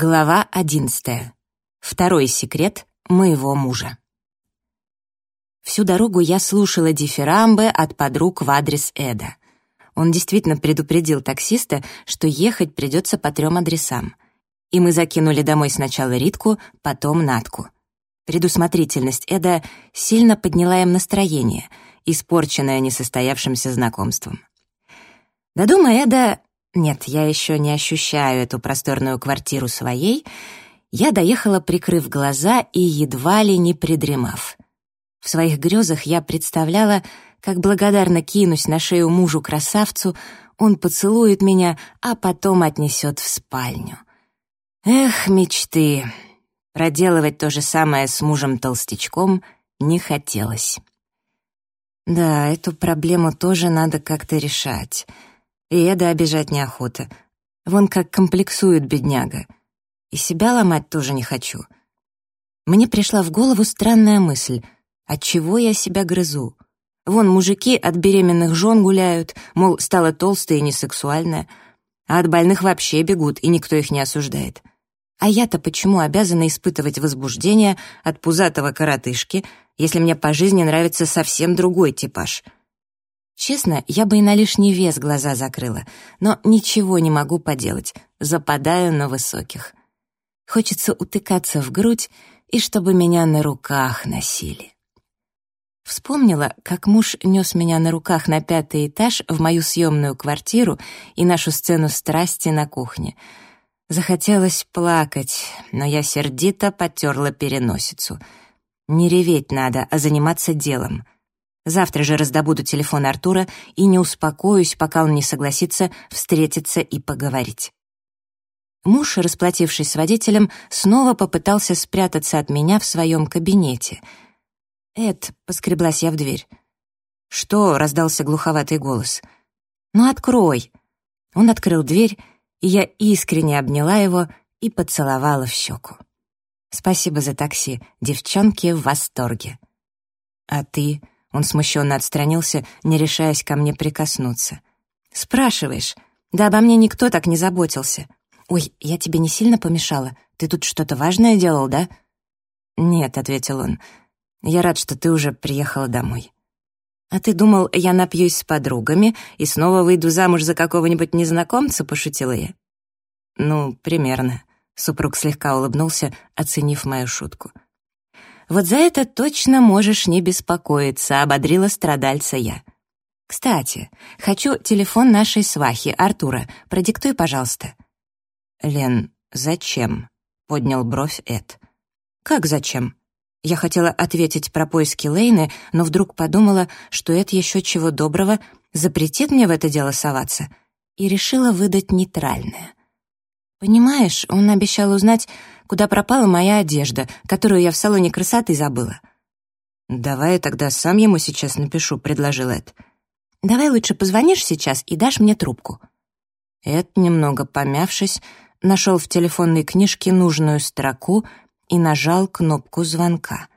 Глава одиннадцатая. Второй секрет моего мужа. Всю дорогу я слушала дифирамбы от подруг в адрес Эда. Он действительно предупредил таксиста, что ехать придется по трем адресам. И мы закинули домой сначала Ритку, потом Натку. Предусмотрительность Эда сильно подняла им настроение, испорченное несостоявшимся знакомством. До дома Эда нет, я еще не ощущаю эту просторную квартиру своей. Я доехала, прикрыв глаза и едва ли не придремав. В своих грезах я представляла, как благодарно кинусь на шею мужу-красавцу, он поцелует меня, а потом отнесет в спальню. Эх, мечты! Проделывать то же самое с мужем-толстячком не хотелось. Да, эту проблему тоже надо как-то решать — и Эда обижать неохота. Вон как комплексует бедняга. И себя ломать тоже не хочу. Мне пришла в голову странная мысль. Отчего я себя грызу? Вон мужики от беременных жен гуляют, мол, стала толстая и несексуальная, а от больных вообще бегут, и никто их не осуждает. А я-то почему обязана испытывать возбуждение от пузатого коротышки, если мне по жизни нравится совсем другой типаж — Честно, я бы и на лишний вес глаза закрыла, но ничего не могу поделать, западаю на высоких. Хочется утыкаться в грудь и чтобы меня на руках носили. Вспомнила, как муж нес меня на руках на пятый этаж в мою съемную квартиру и нашу сцену страсти на кухне. Захотелось плакать, но я сердито потерла переносицу. Не реветь надо, а заниматься делом — Завтра же раздобуду телефон Артура и не успокоюсь, пока он не согласится встретиться и поговорить. Муж, расплатившись с водителем, снова попытался спрятаться от меня в своем кабинете. «Эд», — поскреблась я в дверь. «Что?» — раздался глуховатый голос. «Ну, открой!» Он открыл дверь, и я искренне обняла его и поцеловала в щеку. «Спасибо за такси. Девчонки в восторге». «А ты?» Он смущенно отстранился, не решаясь ко мне прикоснуться. «Спрашиваешь? Да обо мне никто так не заботился. Ой, я тебе не сильно помешала? Ты тут что-то важное делал, да?» «Нет», — ответил он. «Я рад, что ты уже приехала домой». «А ты думал, я напьюсь с подругами и снова выйду замуж за какого-нибудь незнакомца?» — пошутила я. «Ну, примерно». Супруг слегка улыбнулся, оценив мою шутку. «Вот за это точно можешь не беспокоиться», — ободрила страдальца я. «Кстати, хочу телефон нашей свахи, Артура. Продиктуй, пожалуйста». «Лен, зачем?» — поднял бровь Эд. «Как зачем?» Я хотела ответить про поиски Лейны, но вдруг подумала, что Эд еще чего доброго запретит мне в это дело соваться, и решила выдать нейтральное. «Понимаешь, он обещал узнать, куда пропала моя одежда, которую я в салоне красоты забыла». «Давай я тогда сам ему сейчас напишу», — предложил Эд. «Давай лучше позвонишь сейчас и дашь мне трубку». Эд, немного помявшись, нашел в телефонной книжке нужную строку и нажал кнопку звонка.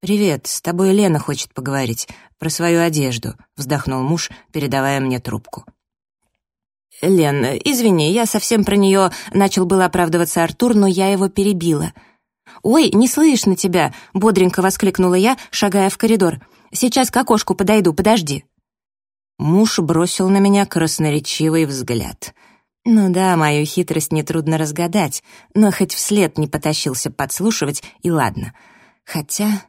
«Привет, с тобой Лена хочет поговорить про свою одежду», — вздохнул муж, передавая мне трубку. «Лен, извини, я совсем про нее...» Начал было оправдываться Артур, но я его перебила. «Ой, не слышно тебя!» — бодренько воскликнула я, шагая в коридор. «Сейчас к окошку подойду, подожди». Муж бросил на меня красноречивый взгляд. Ну да, мою хитрость нетрудно разгадать, но хоть вслед не потащился подслушивать, и ладно. Хотя,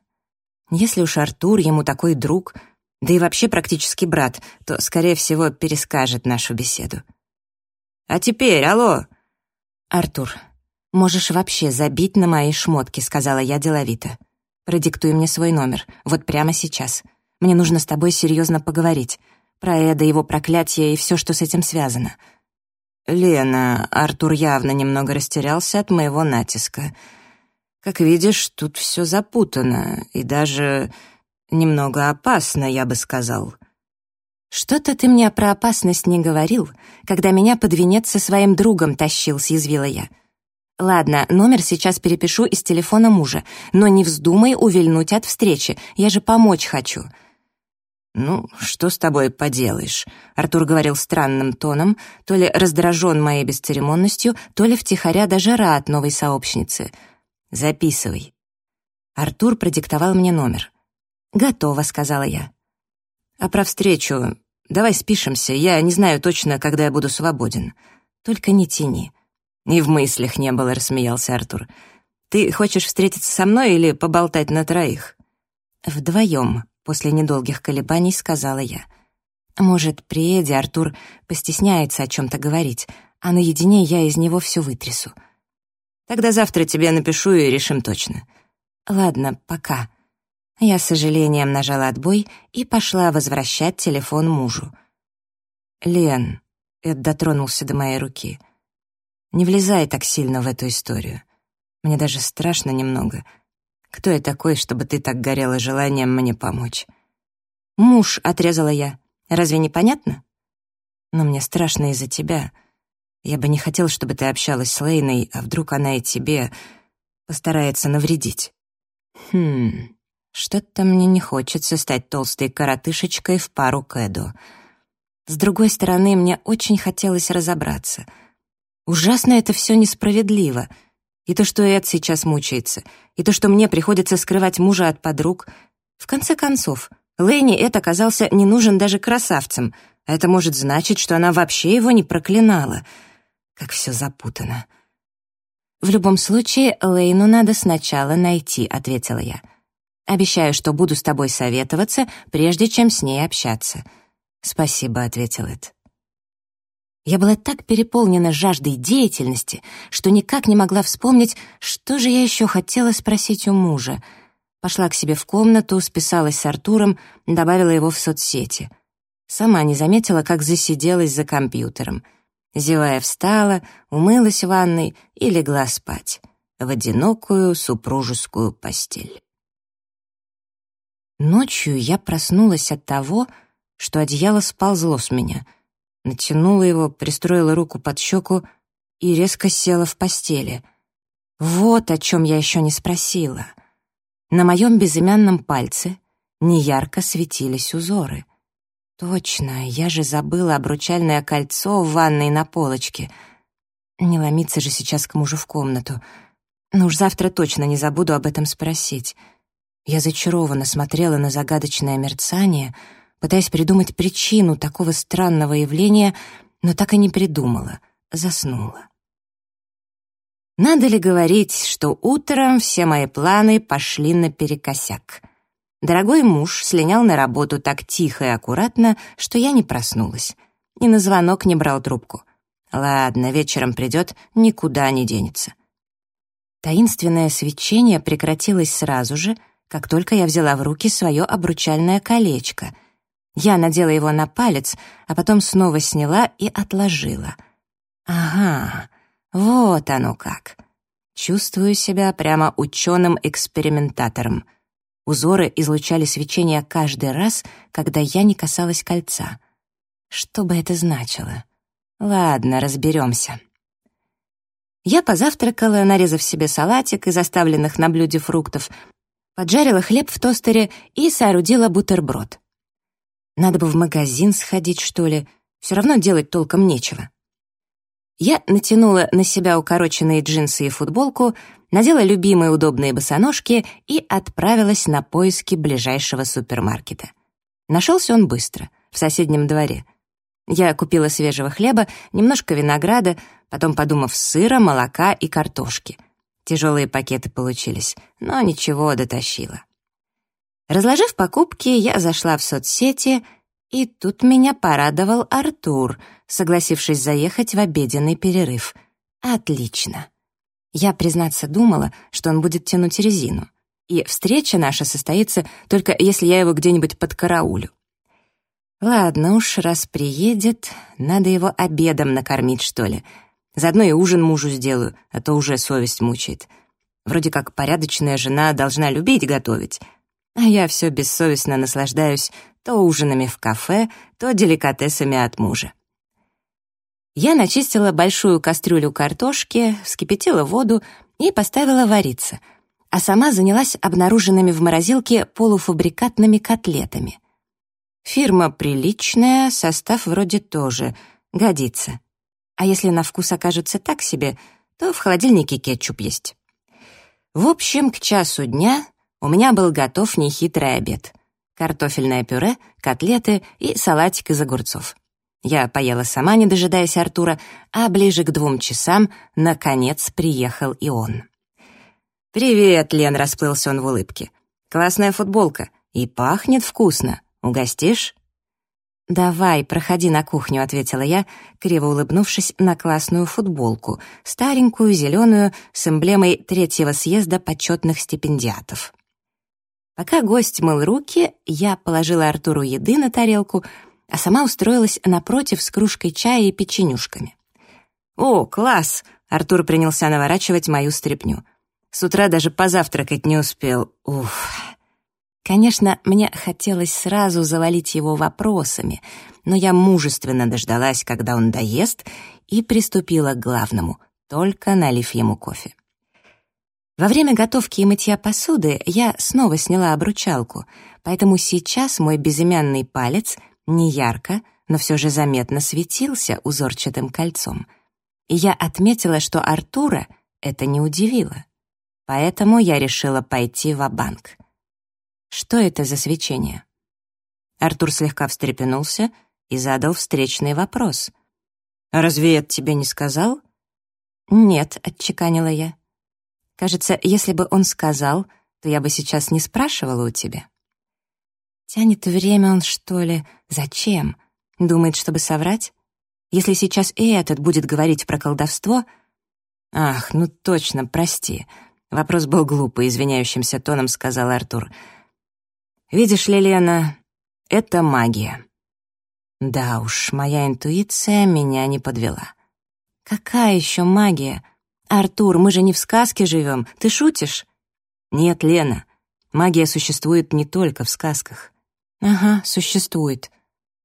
если уж Артур ему такой друг, да и вообще практически брат, то, скорее всего, перескажет нашу беседу. А теперь, алло!» «Артур, можешь вообще забить на мои шмотки», — сказала я деловито. «Продиктуй мне свой номер, вот прямо сейчас. Мне нужно с тобой серьезно поговорить. Про Эда, его проклятие и все, что с этим связано». «Лена», — Артур явно немного растерялся от моего натиска. «Как видишь, тут все запутано и даже немного опасно, я бы сказал». «Что-то ты мне про опасность не говорил, когда меня под венец со своим другом тащил», — съязвила я. «Ладно, номер сейчас перепишу из телефона мужа, но не вздумай увильнуть от встречи, я же помочь хочу». «Ну, что с тобой поделаешь?» Артур говорил странным тоном, то ли раздражен моей бесцеремонностью, то ли втихаря даже рад новой сообщнице. «Записывай». Артур продиктовал мне номер. «Готово», — сказала я. «А про встречу давай спишемся, я не знаю точно, когда я буду свободен. Только не тяни». «И в мыслях не было», — рассмеялся Артур. «Ты хочешь встретиться со мной или поболтать на троих?» «Вдвоем», После недолгих колебаний сказала я. «Может, при Эде Артур постесняется о чем-то говорить, а наедине я из него все вытрясу». «Тогда завтра тебе напишу и решим точно». «Ладно, пока». Я с сожалением нажала отбой и пошла возвращать телефон мужу. «Лен», — Эд дотронулся до моей руки, — «не влезай так сильно в эту историю. Мне даже страшно немного». Кто я такой, чтобы ты так горела желанием мне помочь? Муж, отрезала я. Разве не понятно? Но мне страшно из-за тебя. Я бы не хотел, чтобы ты общалась с Лейной, а вдруг она и тебе постарается навредить. Хм, что-то мне не хочется стать толстой коротышечкой в пару к Эду. С другой стороны, мне очень хотелось разобраться. Ужасно это все несправедливо — и то, что Эд сейчас мучается, и то, что мне приходится скрывать мужа от подруг. В конце концов, Лэйни Эд оказался не нужен даже красавцем, а это может значить, что она вообще его не проклинала. Как все запутано. «В любом случае, Лейну надо сначала найти», — ответила я. «Обещаю, что буду с тобой советоваться, прежде чем с ней общаться». «Спасибо», — ответил Эд. Я была так переполнена жаждой деятельности, что никак не могла вспомнить, что же я еще хотела спросить у мужа. Пошла к себе в комнату, списалась с Артуром, добавила его в соцсети. Сама не заметила, как засиделась за компьютером. Зевая встала, умылась в ванной и легла спать в одинокую супружескую постель. Ночью я проснулась от того, что одеяло сползло с меня — натянула его, пристроила руку под щеку и резко села в постели. Вот о чем я еще не спросила. На моем безымянном пальце неярко светились узоры. Точно, я же забыла обручальное кольцо в ванной на полочке. Не ломиться же сейчас к мужу в комнату. Ну уж завтра точно не забуду об этом спросить. Я зачарованно смотрела на загадочное мерцание — пытаясь придумать причину такого странного явления, но так и не придумала, заснула. Надо ли говорить, что утром все мои планы пошли наперекосяк? Дорогой муж слинял на работу так тихо и аккуратно, что я не проснулась. И на звонок не брал трубку. Ладно, вечером придет, никуда не денется. Таинственное свечение прекратилось сразу же, как только я взяла в руки свое обручальное колечко — я надела его на палец, а потом снова сняла и отложила. Ага, вот оно как. Чувствую себя прямо ученым-экспериментатором. Узоры излучали свечение каждый раз, когда я не касалась кольца. Что бы это значило? Ладно, разберемся. Я позавтракала, нарезав себе салатик из оставленных на блюде фруктов, поджарила хлеб в тостере и соорудила бутерброд. Надо бы в магазин сходить, что ли. Все равно делать толком нечего. Я натянула на себя укороченные джинсы и футболку, надела любимые удобные босоножки и отправилась на поиски ближайшего супермаркета. Нашелся он быстро, в соседнем дворе. Я купила свежего хлеба, немножко винограда, потом, подумав, сыра, молока и картошки. Тяжелые пакеты получились, но ничего, дотащила. Разложив покупки, я зашла в соцсети, и тут меня порадовал Артур, согласившись заехать в обеденный перерыв. Отлично. Я, признаться, думала, что он будет тянуть резину. И встреча наша состоится только если я его где-нибудь подкараулю. Ладно уж, раз приедет, надо его обедом накормить, что ли. Заодно и ужин мужу сделаю, а то уже совесть мучает. Вроде как порядочная жена должна любить готовить, а я все бессовестно наслаждаюсь то ужинами в кафе, то деликатесами от мужа. Я начистила большую кастрюлю картошки, вскипятила воду и поставила вариться, а сама занялась обнаруженными в морозилке полуфабрикатными котлетами. Фирма приличная, состав вроде тоже. Годится. А если на вкус окажется так себе, то в холодильнике кетчуп есть. В общем, к часу дня у меня был готов нехитрый обед. Картофельное пюре, котлеты и салатик из огурцов. Я поела сама, не дожидаясь Артура, а ближе к двум часам, наконец, приехал и он. «Привет, Лен», — расплылся он в улыбке. «Классная футболка. И пахнет вкусно. Угостишь?» «Давай, проходи на кухню», — ответила я, криво улыбнувшись на классную футболку, старенькую, зеленую, с эмблемой третьего съезда почетных стипендиатов. Пока гость мыл руки, я положила Артуру еды на тарелку, а сама устроилась напротив с кружкой чая и печенюшками. «О, класс!» — Артур принялся наворачивать мою стряпню. «С утра даже позавтракать не успел. Уф!» Конечно, мне хотелось сразу завалить его вопросами, но я мужественно дождалась, когда он доест, и приступила к главному, только налив ему кофе. Во время готовки и мытья посуды я снова сняла обручалку, поэтому сейчас мой безымянный палец не ярко, но все же заметно светился узорчатым кольцом. И я отметила, что Артура это не удивило. Поэтому я решила пойти в банк что это за свечение? Артур слегка встрепенулся и задал встречный вопрос. «Разве я тебе не сказал?» «Нет», — отчеканила я. «Кажется, если бы он сказал, то я бы сейчас не спрашивала у тебя». Тянет время он, что ли? Зачем? Думает, чтобы соврать? Если сейчас и этот будет говорить про колдовство... Ах, ну точно, прости. Вопрос был глупый, извиняющимся тоном сказал Артур. Видишь ли, Лена, это магия. Да уж, моя интуиция меня не подвела. Какая еще магия? Артур, мы же не в сказке живем, ты шутишь? Нет, Лена, магия существует не только в сказках. Ага, существует.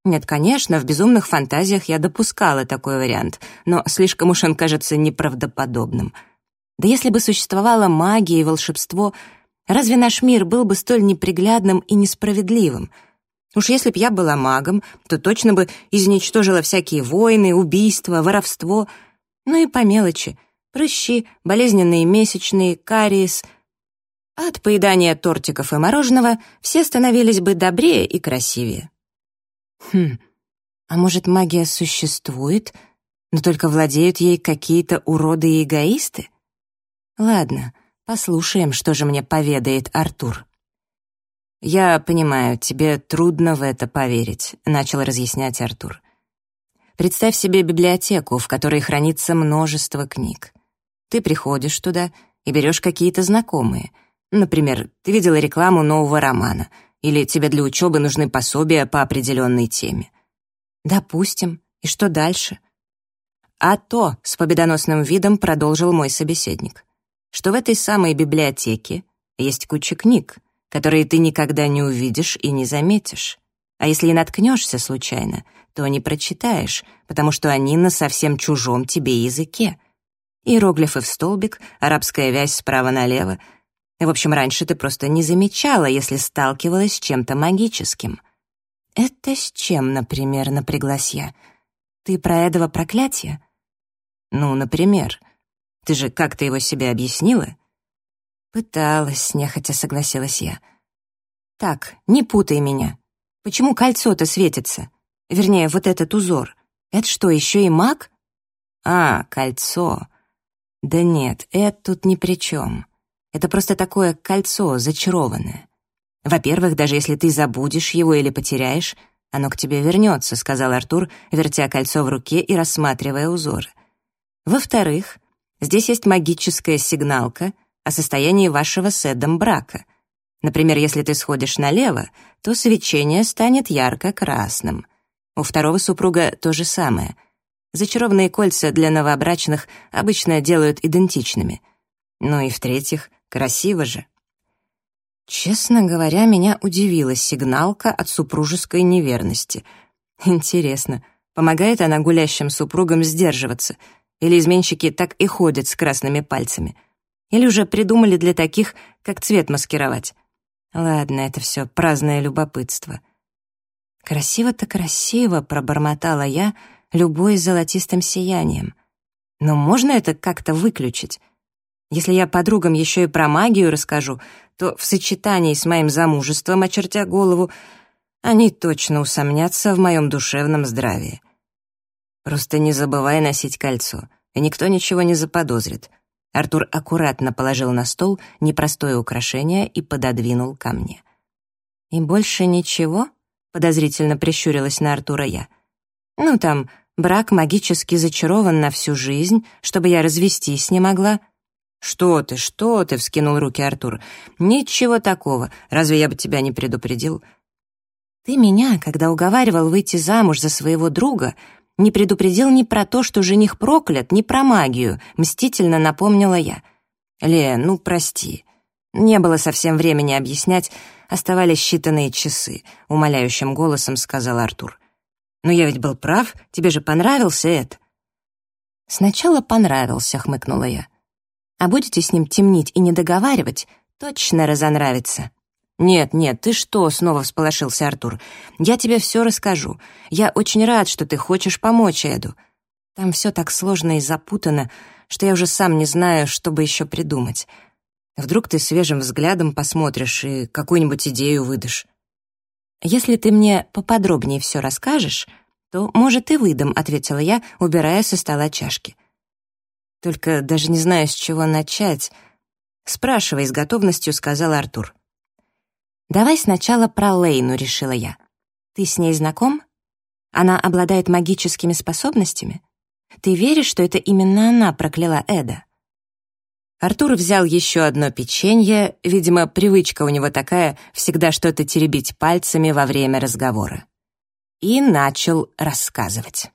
Нет, конечно, в безумных фантазиях я допускала такой вариант, но слишком уж он кажется неправдоподобным. Да если бы существовала магия и волшебство, Разве наш мир был бы столь неприглядным и несправедливым? Уж если б я была магом, то точно бы изничтожила всякие войны, убийства, воровство. Ну и по мелочи. Прыщи, болезненные месячные, кариес. от поедания тортиков и мороженого все становились бы добрее и красивее. Хм, а может, магия существует, но только владеют ей какие-то уроды и эгоисты? Ладно, — Послушаем, что же мне поведает Артур. «Я понимаю, тебе трудно в это поверить», — начал разъяснять Артур. «Представь себе библиотеку, в которой хранится множество книг. Ты приходишь туда и берешь какие-то знакомые. Например, ты видела рекламу нового романа, или тебе для учебы нужны пособия по определенной теме. Допустим. И что дальше? А то, с победоносным видом продолжил мой собеседник что в этой самой библиотеке есть куча книг, которые ты никогда не увидишь и не заметишь. А если и наткнешься случайно, то не прочитаешь, потому что они на совсем чужом тебе языке. Иероглифы в столбик, арабская вязь справа налево. В общем, раньше ты просто не замечала, если сталкивалась с чем-то магическим. «Это с чем, например, напряглась я? Ты про этого проклятия?» «Ну, например», ты же как-то его себе объяснила?» «Пыталась», — нехотя согласилась я. «Так, не путай меня. Почему кольцо-то светится? Вернее, вот этот узор. Это что, еще и маг?» «А, кольцо. Да нет, это тут ни при чем. Это просто такое кольцо зачарованное. Во-первых, даже если ты забудешь его или потеряешь, оно к тебе вернется», — сказал Артур, вертя кольцо в руке и рассматривая узоры. «Во-вторых, Здесь есть магическая сигналка о состоянии вашего с Эдом брака. Например, если ты сходишь налево, то свечение станет ярко-красным. У второго супруга то же самое. Зачарованные кольца для новобрачных обычно делают идентичными. Ну и в-третьих, красиво же. Честно говоря, меня удивила сигналка от супружеской неверности. Интересно, помогает она гулящим супругам сдерживаться — или изменщики так и ходят с красными пальцами? Или уже придумали для таких, как цвет маскировать? Ладно, это все праздное любопытство. «Красиво-то красиво», — пробормотала я, любой золотистым сиянием. «Но можно это как-то выключить? Если я подругам еще и про магию расскажу, то в сочетании с моим замужеством, очертя голову, они точно усомнятся в моем душевном здравии. Просто не забывай носить кольцо, и никто ничего не заподозрит. Артур аккуратно положил на стол непростое украшение и пододвинул ко мне. «И больше ничего?» — подозрительно прищурилась на Артура я. «Ну там, брак магически зачарован на всю жизнь, чтобы я развестись не могла». «Что ты, что ты?» — вскинул руки Артур. «Ничего такого. Разве я бы тебя не предупредил?» «Ты меня, когда уговаривал выйти замуж за своего друга, не предупредил ни про то, что жених проклят, ни про магию», — мстительно напомнила я. «Лен, ну прости. Не было совсем времени объяснять, оставались считанные часы», — умоляющим голосом сказал Артур. «Но я ведь был прав, тебе же понравился Эд». «Сначала понравился», — хмыкнула я. «А будете с ним темнить и не договаривать, точно разонравится». «Нет, нет, ты что?» — снова всполошился Артур. «Я тебе все расскажу. Я очень рад, что ты хочешь помочь Эду. Там все так сложно и запутано, что я уже сам не знаю, что бы еще придумать. Вдруг ты свежим взглядом посмотришь и какую-нибудь идею выдашь. Если ты мне поподробнее все расскажешь, то, может, и выдам», — ответила я, убирая со стола чашки. «Только даже не знаю, с чего начать». «Спрашивай с готовностью», — сказал Артур. «Давай сначала про Лейну», — решила я. «Ты с ней знаком? Она обладает магическими способностями? Ты веришь, что это именно она прокляла Эда?» Артур взял еще одно печенье, видимо, привычка у него такая всегда что-то теребить пальцами во время разговора. И начал рассказывать.